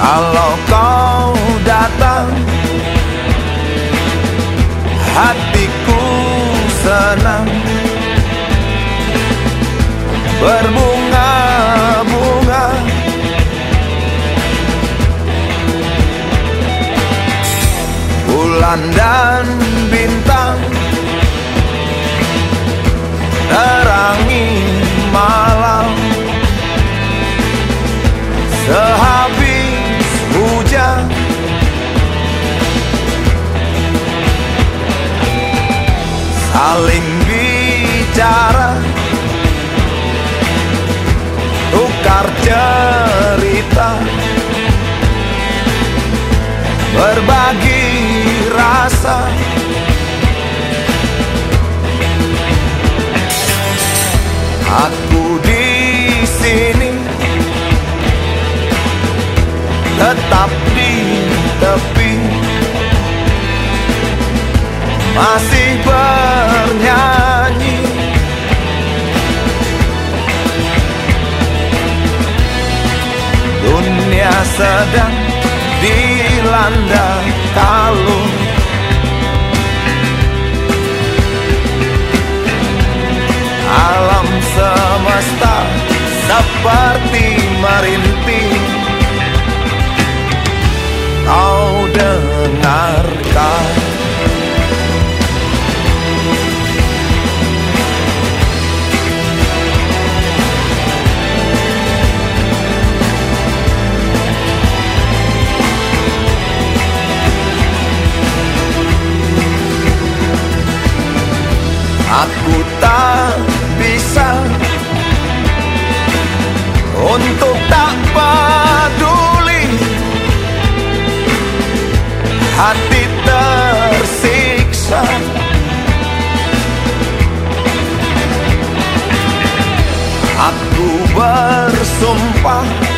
Kalau kau Saling bicara. Tukar cerita. Berbagi rasa. Aku di sini. Tetap di tepi. Masih sedang dilanda kalung Aku tak bisa Untuk tak peduli. Hati tersiksa. Aku bersumpah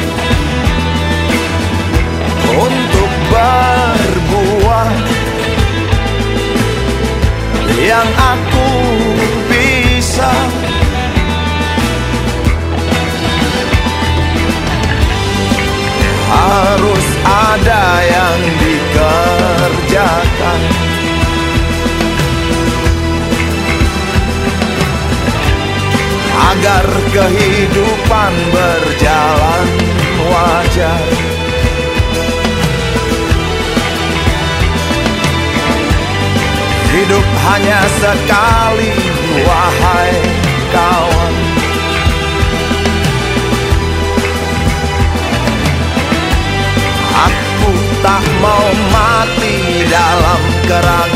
Agar kehidupan berjalan wajar. Hidup hanya sekali Wahai kawan. Aku tak mau mati dalam keraguan